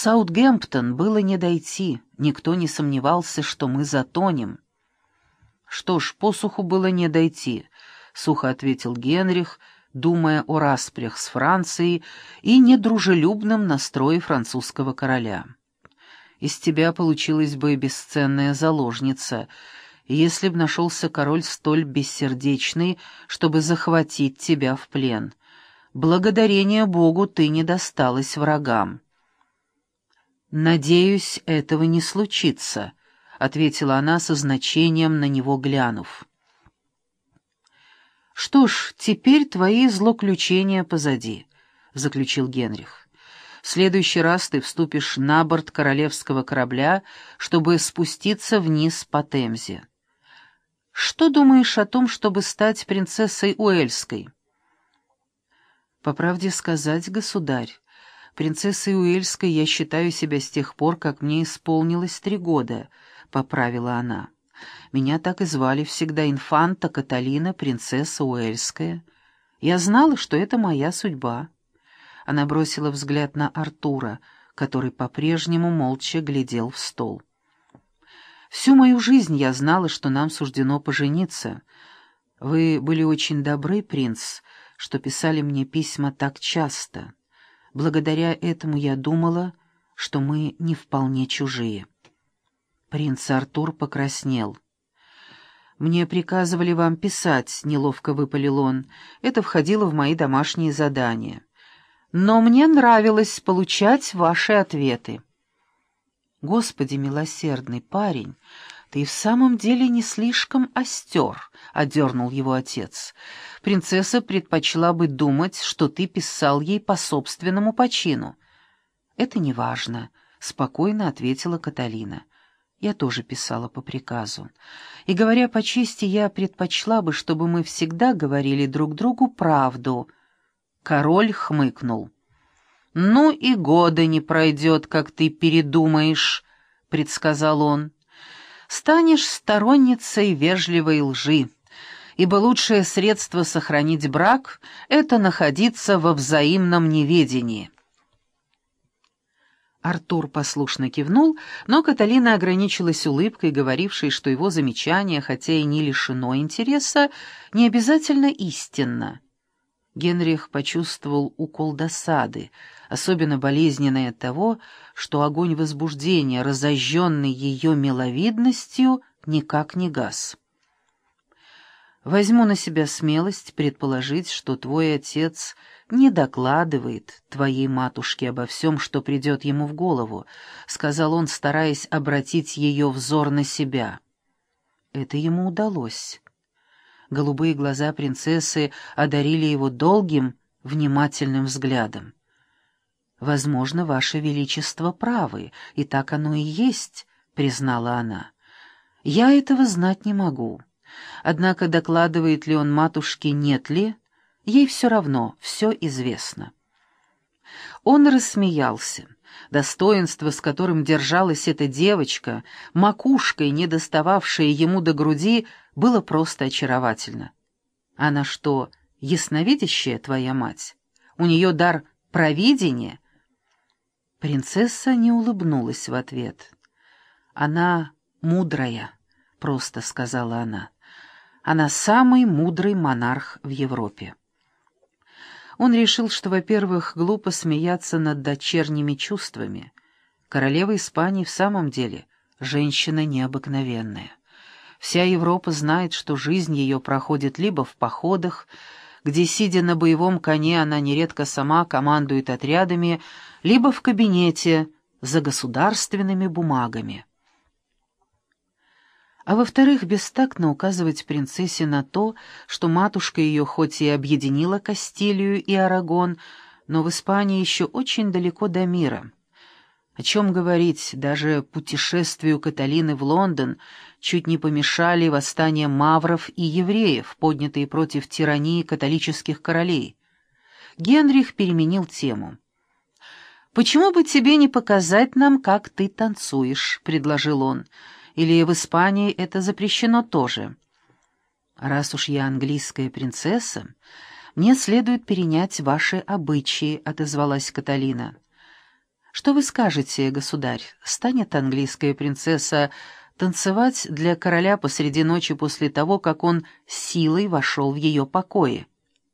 Саутгемптон было не дойти, никто не сомневался, что мы затонем. «Что ж, посуху было не дойти», — сухо ответил Генрих, думая о распрях с Францией и недружелюбном настрое французского короля. «Из тебя получилась бы бесценная заложница», если б нашелся король столь бессердечный, чтобы захватить тебя в плен. Благодарение Богу ты не досталась врагам». «Надеюсь, этого не случится», — ответила она со значением на него глянув. «Что ж, теперь твои злоключения позади», — заключил Генрих. «В следующий раз ты вступишь на борт королевского корабля, чтобы спуститься вниз по Темзе. Что думаешь о том, чтобы стать принцессой Уэльской?» «По правде сказать, государь, принцессой Уэльской я считаю себя с тех пор, как мне исполнилось три года», — поправила она. «Меня так и звали всегда инфанта Каталина, принцесса Уэльская. Я знала, что это моя судьба». Она бросила взгляд на Артура, который по-прежнему молча глядел в стол. Всю мою жизнь я знала, что нам суждено пожениться. Вы были очень добры, принц, что писали мне письма так часто. Благодаря этому я думала, что мы не вполне чужие. Принц Артур покраснел. «Мне приказывали вам писать», — неловко выпалил он. «Это входило в мои домашние задания. Но мне нравилось получать ваши ответы». «Господи, милосердный парень, ты в самом деле не слишком остер», — одернул его отец. «Принцесса предпочла бы думать, что ты писал ей по собственному почину». «Это не важно», — спокойно ответила Каталина. «Я тоже писала по приказу. И, говоря по чести, я предпочла бы, чтобы мы всегда говорили друг другу правду». Король хмыкнул. «Ну и года не пройдет, как ты передумаешь», — предсказал он. «Станешь сторонницей вежливой лжи, ибо лучшее средство сохранить брак — это находиться во взаимном неведении». Артур послушно кивнул, но Каталина ограничилась улыбкой, говорившей, что его замечание, хотя и не лишено интереса, не обязательно истинно. Генрих почувствовал укол досады, особенно болезненный от того, что огонь возбуждения, разожженный ее миловидностью, никак не гас. «Возьму на себя смелость предположить, что твой отец не докладывает твоей матушке обо всем, что придет ему в голову», — сказал он, стараясь обратить ее взор на себя. Это ему удалось. Голубые глаза принцессы одарили его долгим, внимательным взглядом. «Возможно, Ваше Величество правы, и так оно и есть», — признала она. «Я этого знать не могу. Однако докладывает ли он матушке, нет ли, ей все равно, все известно». Он рассмеялся. Достоинство, с которым держалась эта девочка, макушкой, не достававшая ему до груди, было просто очаровательно. Она что, ясновидящая твоя мать? У нее дар провидения? Принцесса не улыбнулась в ответ. Она мудрая, просто сказала она. Она самый мудрый монарх в Европе. Он решил, что, во-первых, глупо смеяться над дочерними чувствами. Королева Испании в самом деле женщина необыкновенная. Вся Европа знает, что жизнь ее проходит либо в походах, где, сидя на боевом коне, она нередко сама командует отрядами, либо в кабинете за государственными бумагами а во-вторых, бестактно указывать принцессе на то, что матушка ее хоть и объединила Кастилию и Арагон, но в Испании еще очень далеко до мира. О чем говорить, даже путешествию Каталины в Лондон чуть не помешали восстания мавров и евреев, поднятые против тирании католических королей. Генрих переменил тему. «Почему бы тебе не показать нам, как ты танцуешь?» — предложил он. Или в Испании это запрещено тоже? Раз уж я английская принцесса, мне следует перенять ваши обычаи, — отозвалась Каталина. Что вы скажете, государь, станет английская принцесса танцевать для короля посреди ночи после того, как он силой вошел в ее покои?